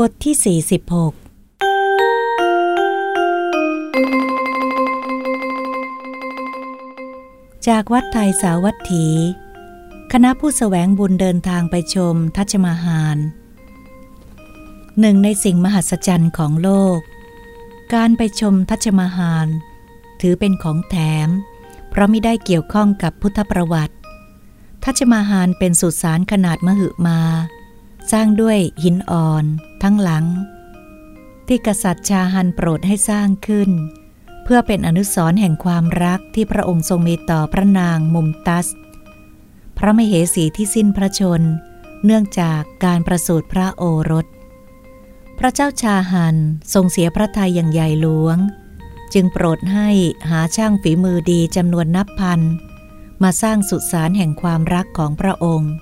บทที่ 46 จากวัดไทยสาวัตถี คณะผู้สแสวงบุญเดินทางไปชมทัชมาหาร หนึ่งในสิ่งมหัศจรรย์ของโลก การไปชมทัชมาหาร ถือเป็นของแถม เพราะไม่ได้เกี่ยวข้องกับพุทธประวัติ ทัชมาหารเป็นสุสานขนาดมหึมา สร้างด้วยหินอ่อน ทั้งหลัง ที่กษัตริย์ชาฮันโปรดให้สร้างขึ้น เพื่อเป็นอนุสรณ์แห่งความรักที่พระองค์ทรงมีต่อพระนางมุมตัส พระมเหสีที่สิ้นพระชน เนื่องจากการประสูติพระโอรส พระเจ้าชาฮันทรงเสียพระทัยอย่างใหญ่หลวง จึงโปรดให้หาช่างฝีมือดีจำนวนนับพันมาสร้างสุสานแห่งความรักของพระองค์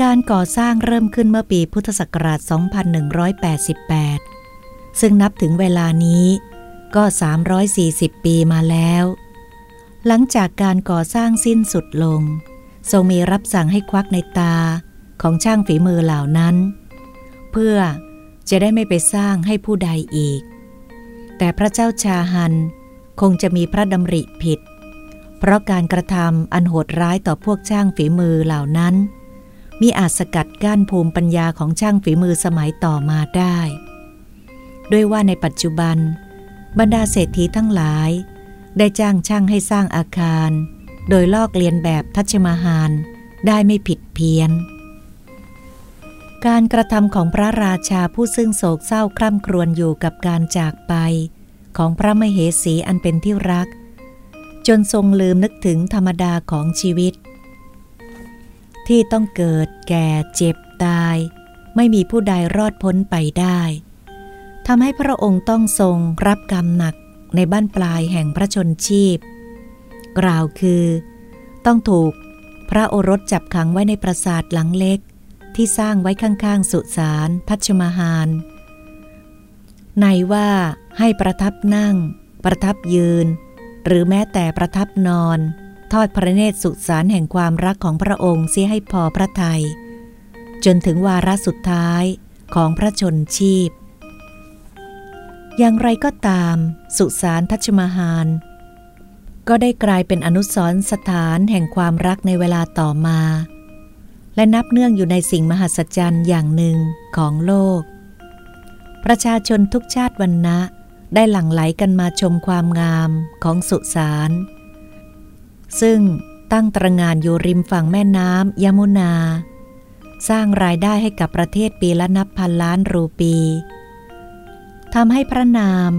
การก่อสร้างเริ่มขึ้นเมื่อปีพุทธศักราช 2188 ซึ่งนับถึงเวลานี้ก็ 340 ปีมาแล้ว หลังจากการก่อสร้างสิ้นสุดลง ทรงมีรับสั่งให้ควักในตาของช่างฝีมือเหล่านั้น เพื่อจะได้ไม่ไปสร้างให้ผู้ใดอีก แต่พระเจ้าชาฮันคงจะมีพระดำริผิด เพราะการกระทำอันโหดร้ายต่อพวกช่างฝีมือเหล่านั้น มีอาจสกัดกั้นภูมิปัญญาของช่างฝีมือสมัยต่อมาได้ ด้วยว่าในปัจจุบัน บรรดาเศรษฐีทั้งหลาย ได้จ้างช่างให้สร้างอาคาร โดยลอกเลียนแบบทัชมาหารได้ไม่ผิดเพี้ยน การกระทำของพระราชาผู้ซึ่งโศกเศร้าคร่ำครวญอยู่กับการจากไป ของพระมเหสีอันเป็นที่รัก จนทรงลืมนึกถึงธรรมดาของชีวิต ที่ต้องเกิดแก่เจ็บตาย ไม่มีผู้ใดรอดพ้นไปได้ทำให้พระองค์ต้องทรงรับกรรมหนักในบ้านปลายแห่งพระชนชีพ กล่าวคือ ต้องถูกพระโอรสจับขังไว้ในปราสาทหลังเล็ก ที่สร้างไว้ข้างๆ สุสานทัชมาหารในว่าให้ประทับนั่ง ประทับยืน หรือแม้แต่ประทับนอน ทอดพระเนตรสุสานแห่งความรักของพระองค์เสียให้พอพระทยัยจนถึงวาระสุดท้ายของพระชนชีพ อย่างไรก็ตาม สุสานทัชมาหารก็ได้กลายเป็นอนุสรณ์สถานแห่งความรักในเวลาต่อมา และนับเนื่องอยู่ในสิ่งมหัศจรรย์อย่างหนึ่งของโลก ประชาชนทุกชาติวันนะได้หลั่งไหลกันมาชมความงามของสุสาน ซึ่งตั้งตระงานอยู่ริมฝั่งแม่น้ำยมุนา สร้างรายได้ให้กับประเทศปีละนับพันล้านรูปีทำให้พระนาม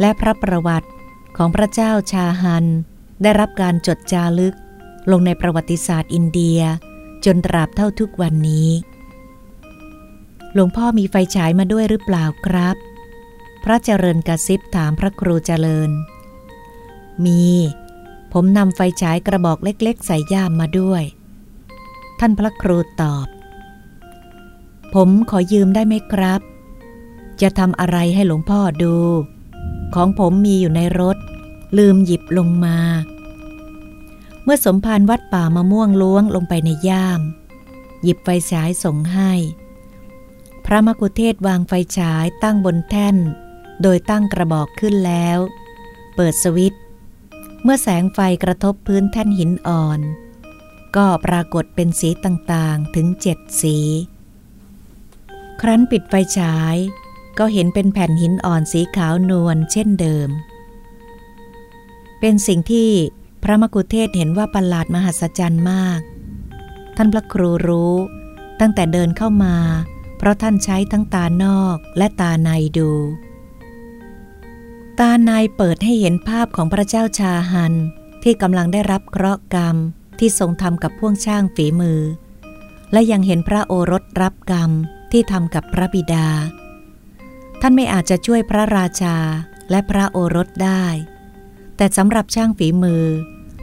และพระประวัติของพระเจ้าชาฮัน ได้รับการจดจารึก ลงในประวัติศาสตร์อินเดีย จนตราบเท่าทุกวันนี้ หลวงพ่อมีไฟฉายมาด้วยหรือเปล่าครับ พระเจริญกระซิบถามพระครูเจริญ มี ผมนำไฟฉายกระบอกเล็กๆ ใส่ย่ามมาด้วย ท่านพระครูตอบ ผมขอยืมได้ไหมครับ จะทำอะไรให้หลวงพ่อดู ของผมมีอยู่ในรถ ลืมหยิบลงมา เมื่อสมภารวัดป่ามะม่วงล้วงลงไปในย่าม หยิบไฟฉายส่งให้ พระมกุเทศวางไฟฉายตั้งบนแท่น โดยตั้งกระบอกขึ้นแล้ว เปิดสวิตช์ เมื่อแสงไฟกระทบพื้นแท่นหินอ่อน ก็ปรากฏเป็นสีต่างๆถึงเจ็ดสี ครั้นปิดไฟฉาย ก็เห็นเป็นแผ่นหินอ่อนสีขาวนวลเช่นเดิม เป็นสิ่งที่พระมกุเทศเห็นว่าประหลาดมหัศจรรย์มาก ท่านพระครูรู้ตั้งแต่เดินเข้ามา เพราะท่านใช้ทั้งตานอกและตาในดู ตานายเปิดให้เห็นภาพของพระเจ้าชาฮัน ที่กำลังได้รับเคราะห์กรรมที่ทรงทำกับพ่วงช่างฝีมือ และยังเห็นพระโอรสรับกรรมที่ทำกับพระบิดา ท่านไม่อาจจะช่วยพระราชาและพระโอรสได้ แต่สำหรับช่างฝีมือ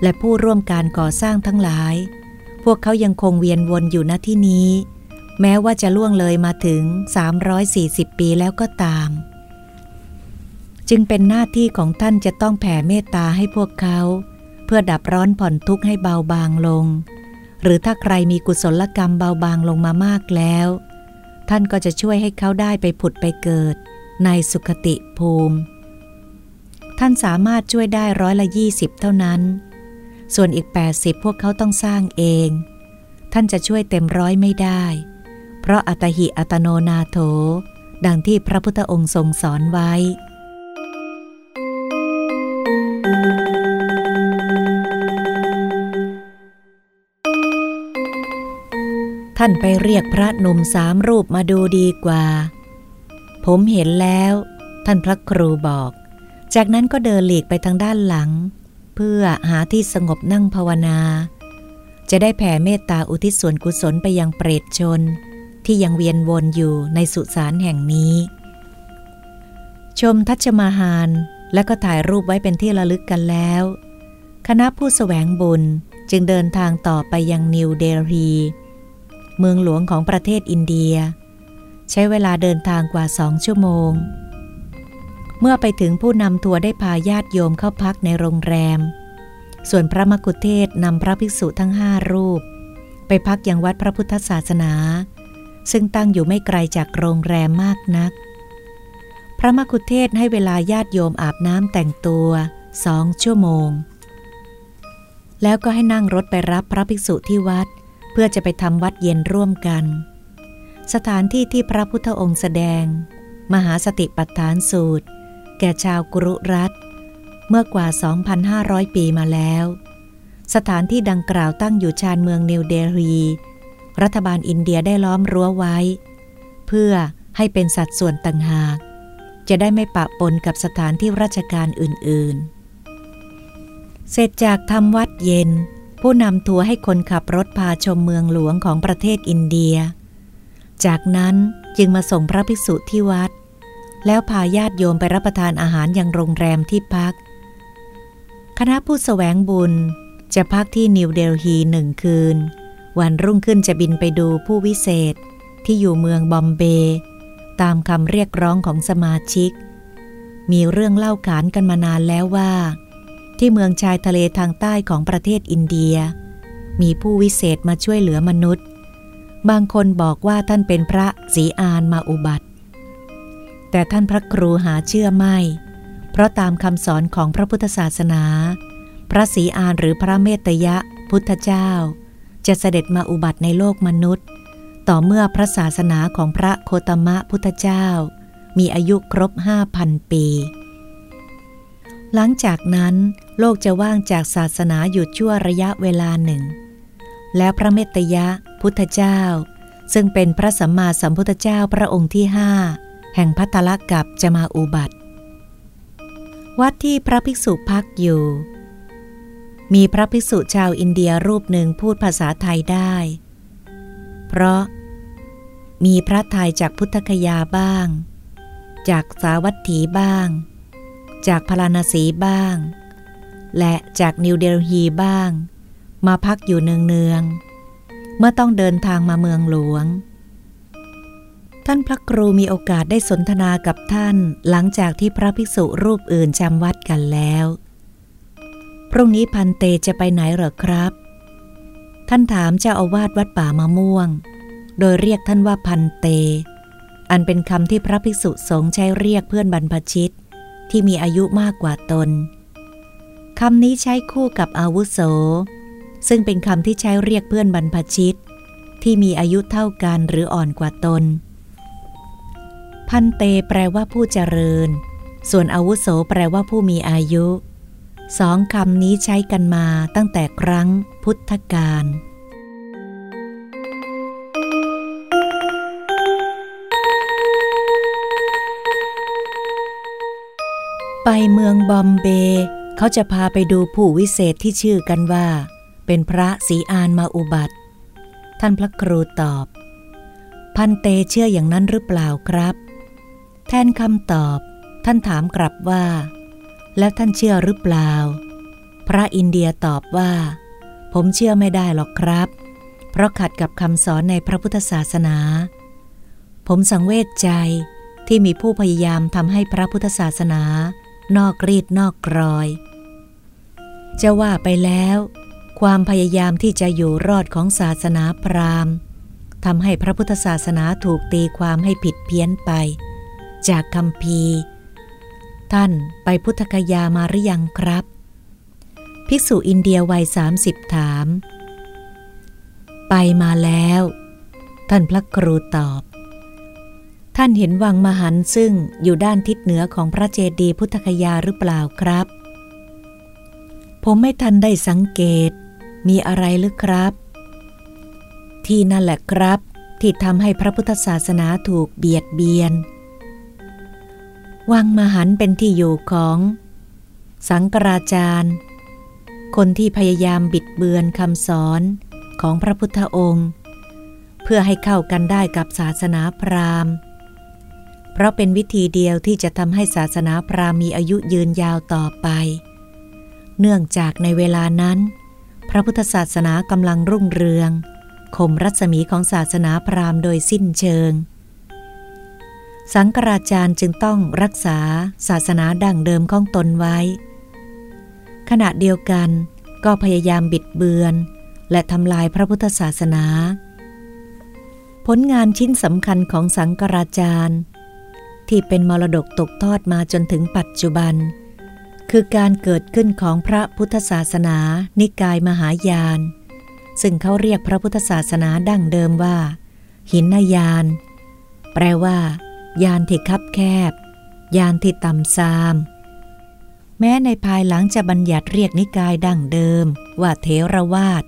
และผู้ร่วมการก่อสร้างทั้งหลาย พวกเขายังคงเวียนวนอยู่ณที่นี้ แม้ว่าจะล่วงเลยมาถึง 340 ปีแล้วก็ตาม จึงเป็นหน้าที่ของท่านจะต้องแผ่เมตตาให้พวกเขา เพื่อดับร้อนผ่อนทุกข์ให้เบาบางลง หรือถ้าใครมีกุศลกรรมเบาบางลงมามากแล้ว ท่านก็จะช่วยให้เขาได้ไปผุดไปเกิด ในสุขติภูมิ ท่านสามารถช่วยได้ร้อยละยี่สิบเท่านั้น ส่วนอีก 80 พวกเขาต้องสร้างเอง ท่านจะช่วยเต็มร้อยไม่ได้ เพราะอัตหิอัตโนนาโถ ดังที่พระพุทธองค์ทรงสอนไว้ ท่านไปเรียกพระหนุ่มสามรูปมาดูดีกว่า ผมเห็นแล้ว ท่านพระครูบอก จากนั้นก็เดินหลีกไปทางด้านหลัง เพื่อหาที่สงบนั่งภาวนา จะได้แผ่เมตตาอุทิศส่วนกุศลไปยังเปรตชน ที่ยังเวียนวนอยู่ในสุสานแห่งนี้ ชมทัชมาหารและก็ถ่ายรูปไว้เป็นที่ระลึกกันแล้ว คณะผู้สแสวงบุญจึงเดินทางต่อไปยังนิวเดลี เมืองหลวงของประเทศอินเดีย ใช้เวลาเดินทางกว่าสองชั่วโมง เมื่อไปถึงผู้นำทัวร์ได้พาญาติโยมเข้าพักในโรงแรม ส่วนพระมกุเทศนำพระภิกษุทั้งห้ารูป ไปพักยังวัดพระพุทธศาสนา ซึ่งตั้งอยู่ไม่ไกลจากโรงแรมมากนัก พระมกุเทศให้เวลาญาติโยมอาบน้ำแต่งตัวสองชั่วโมงแล้วก็ให้นั่งรถไปรับพระภิกษุที่วัด เพื่อจะไปทำวัดเย็นร่วมกัน สถานที่ที่พระพุทธองค์แสดง มหาสติปัฏฐานสูตร แก่ชาวกรุรัฐเมื่อกว่า 2,500 ปีมาแล้ว สถานที่ดังกล่าวตั้งอยู่ชานเมืองนิวเดลี รัฐบาลอินเดียได้ล้อมรั้วไว้ เพื่อให้เป็นสัดส่วนต่างหาก จะได้ไม่ปะปนกับสถานที่ราชการอื่นๆ เสร็จจากทำวัดเย็น ผู้นำทัวร์ให้คนขับรถพาชมเมืองหลวงของประเทศอินเดีย จากนั้นจึงมาส่งพระภิกษุที่วัด แล้วพาญาติโยมไปรับประทานอาหารยังโรงแรมที่พัก คณะผู้สแสวงบุญจะพักที่นิวเดลฮีหนึ่งคืน วันรุ่งขึ้นจะบินไปดูผู้วิเศษที่อยู่เมืองบอมเบย์ตามคำเรียกร้องของสมาชิก มีเรื่องเล่าขานกันมานานแล้วว่า ที่เมืองชายทะเลทางใต้ของประเทศอินเดีย มีผู้วิเศษมาช่วยเหลือมนุษย์ บางคนบอกว่าท่านเป็นพระศรีอานมาอุบัติ แต่ท่านพระครูหาเชื่อไม่ เพราะตามคำสอนของพระพุทธศาสนา พระศรีอานหรือพระเมตยะพุทธเจ้า จะเสด็จมาอุบัติในโลกมนุษย์ ต่อเมื่อพระศาสนาของพระโคตมะพุทธเจ้า มีอายุครบห้าพันปีหลังจากนั้น โลกจะว่างจากศาสนาอยู่ชั่วระยะเวลาหนึ่ง แล้วพระเมตยะพุทธเจ้า ซึ่งเป็นพระสัมมาสัมพุทธเจ้าพระองค์ที่ห้าแห่งพัทลกับจะมาอุบัติ วัดที่พระภิกษุพักอยู่ มีพระภิกษุชาวอินเดียรูปหนึ่งพูดภาษาไทยได้ เพราะ มีพระไทยจากพุทธคยาบ้าง จากสาวัตถีบ้าง จากพาราณสีบ้าง และจากนิวเดลฮีบ้าง มาพักอยู่เนืองๆเมื่อต้องเดินทางมาเมืองหลวง ท่านพระครูมีโอกาสได้สนทนากับท่านหลังจากที่พระภิกษุรูปอื่นจำวัดกันแล้ว พรุ่งนี้พันเตจะไปไหนเหรอครับ ท่านถามเจ้าอาวาสวัดป่ามะม่วง โดยเรียกท่านว่าพันเต อันเป็นคำที่พระภิกษุสงฆ์ใช้เรียกเพื่อนบรรพชิตที่มีอายุมากกว่าตน คำนี้ใช้คู่กับอาวุโส ซึ่งเป็นคำที่ใช้เรียกเพื่อนบรรพชิต ที่มีอายุเท่ากันหรืออ่อนกว่าตน พันเตแปลว่าผู้เจริญ ส่วนอาวุโสแปลว่าผู้มีอายุสองคำนี้ใช้กันมาตั้งแต่ครั้งพุทธกาลไปเมืองบอมเบย์ เขาจะพาไปดูผู้วิเศษที่ชื่อกันว่า เป็นพระศรีอานมาอุบัติ ท่านพระครูตอบ พันเตเชื่ออย่างนั้นหรือเปล่าครับ แทนคำตอบ ท่านถามกลับว่า แล้วท่านเชื่อหรือเปล่า พระอินเดียตอบว่า ผมเชื่อไม่ได้หรอกครับ เพราะขัดกับคำสอนในพระพุทธศาสนา ผมสังเวชใจที่มีผู้พยายามทำให้พระพุทธศาสนา นอกรีดนอกกรอย จะว่าไปแล้ว ความพยายามที่จะอยู่รอดของศาสนาพราหมณ์ทำให้พระพุทธศาสนาถูกตีความให้ผิดเพี้ยนไป จากคำพีท่านไปพุทธกยามาหรือยังครับ ภิกษุอินเดียวัยสามสิบถาม ไปมาแล้ว ท่านพระครูตอบ ท่านเห็นวังมหันซึ่งอยู่ด้านทิศเหนือของพระเจดีย์พุทธคยาหรือเปล่าครับ ผมไม่ทันได้สังเกต มีอะไรหรือครับ ที่นั่นแหละครับ ที่ทำให้พระพุทธศาสนาถูกเบียดเบียน วังมหันเป็นที่อยู่ของ สังกราจารย์ คนที่พยายามบิดเบือนคำสอนของพระพุทธองค์ เพื่อให้เข้ากันได้กับศาสนาพราหมณ์ เพราะเป็นวิธีเดียวที่จะทำให้ศาสนาพราหมณ์มีอายุยืนยาวต่อไป เนื่องจากในเวลานั้น พระพุทธศาสนากำลังรุ่งเรืองข่มรัศมีของศาสนาพราหมณ์โดยสิ้นเชิง สังกราจารย์จึงต้องรักษาศาสนาดั้งเดิมของตนไว้ ขณะเดียวกันก็พยายามบิดเบือน และทำลายพระพุทธศาสนา ผลงานชิ้นสำคัญของสังกราจารย์ ที่เป็นมรดกตกทอดมาจนถึงปัจจุบัน คือการเกิดขึ้นของพระพุทธศาสนา นิกายมหายาน ซึ่งเขาเรียกพระพุทธศาสนาดั้งเดิมว่า หินนายาน แปลว่า ยานที่คับแคบ ยานที่ต่ำซาม แม้ในภายหลังจะบัญญัติเรียกนิกายดั้งเดิม ว่าเทรวาส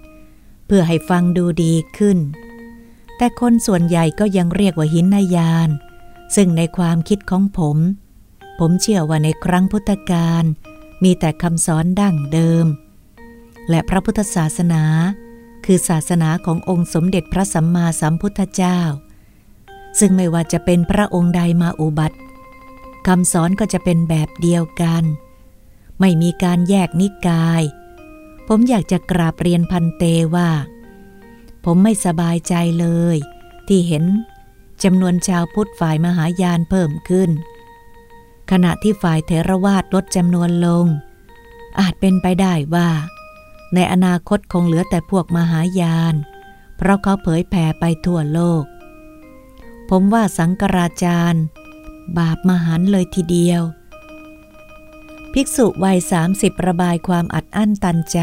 เพื่อให้ฟังดูดีขึ้น แต่คนส่วนใหญ่ก็ยังเรียกว่าหินนายาน ซึ่งในความคิดของผม ผมเชื่อว่าในครั้งพุทธกาลมีแต่คำสอนดั้งเดิม และพระพุทธศาสนา คือศาสนาขององค์สมเด็จพระสัมมาสัมพุทธเจ้า ซึ่งไม่ว่าจะเป็นพระองค์ใดมาอุบัติคำสอนก็จะเป็นแบบเดียวกัน ไม่มีการแยกนิกาย ผมอยากจะกราบเรียนพันเตว่า ผมไม่สบายใจเลย ที่เห็น จำนวนชาวพุทธฝ่ายมหายานเพิ่มขึ้น ขณะที่ฝ่ายเทรวาสลดจำนวนลง อาจเป็นไปได้ว่า ในอนาคตคงเหลือแต่พวกมหายาน เพราะเขาเผยแผ่ไปทั่วโลก ผมว่าสังกราจารย์ บาปมหันเลยทีเดียว ภิกษุวัยสามสิบระบายความอัดอั้นตันใจ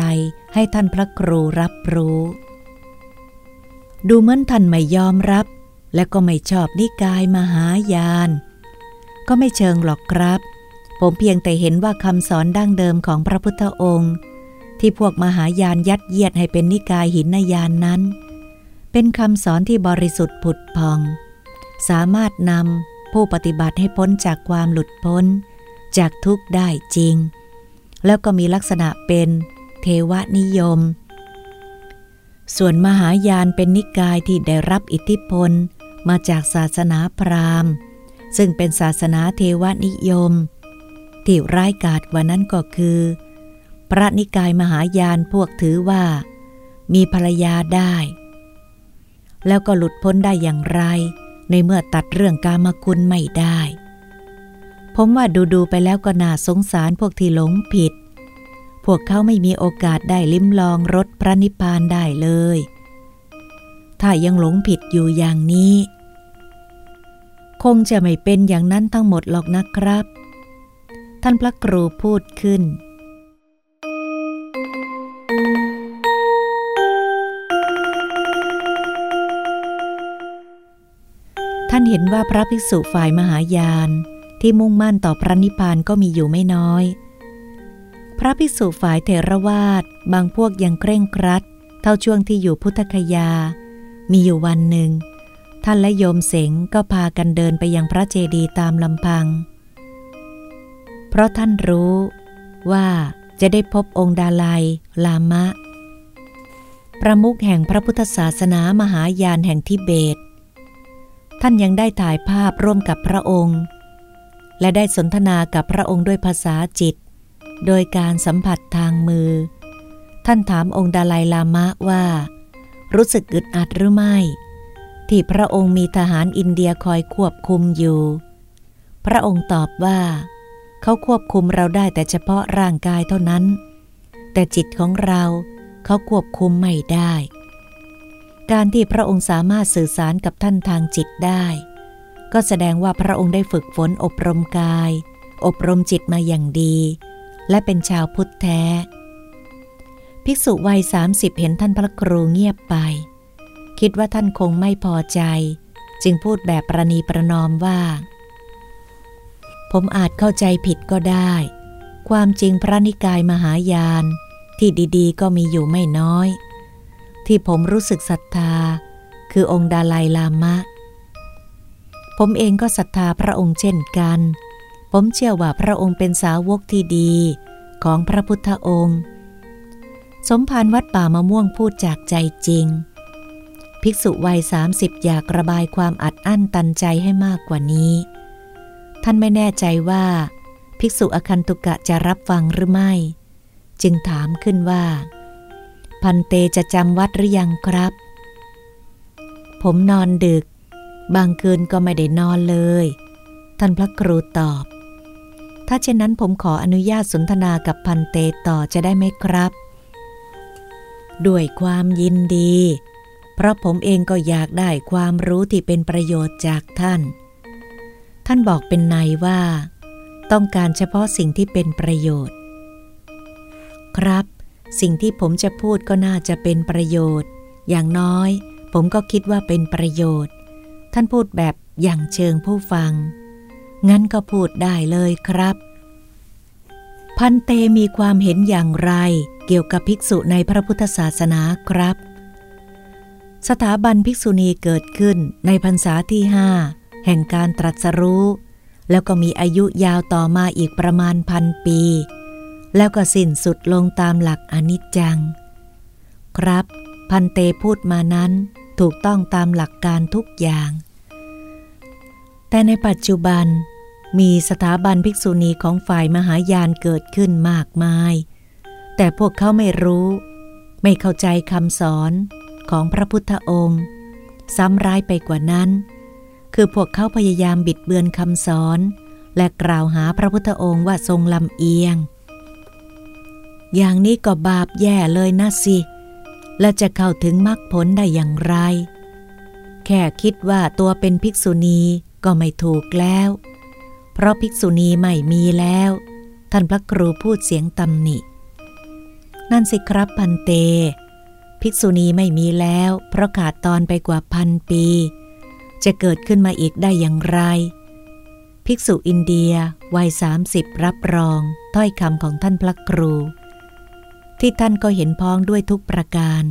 ให้ท่านพระครูรับรู้ ดูเหมือนท่านไม่ยอมรับ และก็ไม่ชอบนิกายมหายาน ก็ไม่เชิงหรอกครับ ผมเพียงแต่เห็นว่าคำสอนดั้งเดิมของพระพุทธองค์ ที่พวกมหายานยัดเยียดให้เป็นนิกายหินนยานนั้น เป็นคำสอนที่บริสุทธิ์ผุดพอง สามารถนำผู้ปฏิบัติให้พ้นจากความหลุดพ้น จากทุกข์ได้จริง แล้วก็มีลักษณะเป็นเทวนิยมส่วนมหายานเป็นนิกายที่ได้รับอิทธิพล มาจากศาสนาพราหมณ์ ซึ่งเป็นศาสนาเทวนิยม ที่ร้ายกาจกว่านั้นก็คือ พระนิกายมหายานพวกถือว่า มีภรรยาได้ แล้วก็หลุดพ้นได้อย่างไร ในเมื่อตัดเรื่องกามคุณไม่ได้ ผมว่าดูดูไปแล้วก็น่าสงสารพวกที่หลงผิด พวกเขาไม่มีโอกาสได้ลิ้มลองรสพระนิพพานได้เลย ถ้ายังหลงผิดอยู่อย่างนี้ คงจะไม่เป็นอย่างนั้นทั้งหมดหรอกนะครับ ท่านพระครูพูดขึ้น ท่านเห็นว่าพระภิกษุฝ่ายมหายานที่มุ่งมั่นต่อพระนิพพานก็มีอยู่ไม่น้อย พระภิกษุฝ่ายเทรวาสบางพวกยังเคร่งครัด เท่าช่วงที่อยู่พุทธคยา มีอยู่วันหนึ่ง ท่านและโยมเสงก็พากันเดินไปยังพระเจดีย์ตามลำพัง เพราะท่านรู้ว่าจะได้พบองค์ดาลัย ลามะ ประมุขแห่งพระพุทธศาสนามหายานแห่งทิเบต ท่านยังได้ถ่ายภาพร่วมกับพระองค์ และได้สนทนากับพระองค์ด้วยภาษาจิต โดยการสัมผัสทางมือ ท่านถามองค์ดาลัยลามะว่า รู้สึกอึดอัดหรือไม่ ที่พระองค์มีทหารอินเดียคอยควบคุมอยู่ พระองค์ตอบว่า เขาควบคุมเราได้แต่เฉพาะร่างกายเท่านั้น แต่จิตของเราเขาควบคุมไม่ได้ การที่พระองค์สามารถสื่อสารกับท่านทางจิตได้ ก็แสดงว่าพระองค์ได้ฝึกฝนอบรมกาย อบรมจิตมาอย่างดี และเป็นชาวพุทธแท้ ภิกษุวัยสามสิบเห็นท่านพระครูเงียบไป คิดว่าท่านคงไม่พอใจ จึงพูดแบบประนีประนอมว่า ผมอาจเข้าใจผิดก็ได้ ความจริงพระนิกายมหายาน ที่ดีๆ ก็มีอยู่ไม่น้อย ที่ผมรู้สึกศรัทธา คือองค์ดาลัยลามะ ผมเองก็ศรัทธาพระองค์เช่นกัน ผมเชื่อว่าพระองค์เป็นสาวกที่ดีของพระพุทธองค์ สมภารวัดป่ามะม่วงพูดจากใจจริง ภิกษุวัยสามสิบอยากระบายความอัดอั้นตันใจให้มากกว่านี้ ท่านไม่แน่ใจว่า ภิกษุอคันตุกะจะรับฟังหรือไม่ จึงถามขึ้นว่า พันเตจะจำวัดหรือยังครับ ผมนอนดึก บางคืนก็ไม่ได้นอนเลย ท่านพระครูตอบ ถ้าเช่นนั้นผมขออนุญาตสนทนากับพันเตต่อจะได้ไหมครับ ด้วยความยินดี เพราะผมเองก็อยากได้ความรู้ที่เป็นประโยชน์จากท่าน ท่านบอกเป็นในว่า ต้องการเฉพาะสิ่งที่เป็นประโยชน์ ครับ สิ่งที่ผมจะพูดก็น่าจะเป็นประโยชน์ อย่างน้อย ผมก็คิดว่าเป็นประโยชน์ ท่านพูดแบบอย่างเชิงผู้ฟัง งั้นก็พูดได้เลยครับ พันเตมีความเห็นอย่างไร เกี่ยวกับภิกษุในพระพุทธศาสนาครับ สถาบันภิกษุณีเกิดขึ้นในพรรษาที่ห้าแห่งการตรัสรู้ แล้วก็มีอายุยาวต่อมาอีกประมาณพันปี แล้วก็สิ้นสุดลงตามหลักอนิจจัง ครับ พันเตพูดมานั้นถูกต้องตามหลักการทุกอย่าง แต่ในปัจจุบันมีสถาบันภิกษุณีของฝ่ายมหายานเกิดขึ้นมากมาย แต่พวกเขาไม่รู้ ไม่เข้าใจคำสอนของพระพุทธองค์ ซ้ำร้ายไปกว่านั้น คือพวกเขาพยายามบิดเบือนคำสอน และกล่าวหาพระพุทธองค์ว่าทรงลำเอียง อย่างนี้ก็บาปแย่เลยนะสิ และจะเข้าถึงมรรคผลได้อย่างไร แค่คิดว่าตัวเป็นภิกษุณีก็ไม่ถูกแล้ว เพราะภิกษุณีไม่มีแล้ว ท่านพระครูพูดเสียงตำหนิ นั่นสิครับพันเต ภิกษุณีไม่มีแล้ว เพราะขาดตอนไปกว่าพันปี จะเกิดขึ้นมาอีกได้อย่างไร ภิกษุอินเดียวัยสามสิบรับรองถ้อยคำของท่านพระครู ที่ท่านก็เห็นพ้องด้วยทุกประการ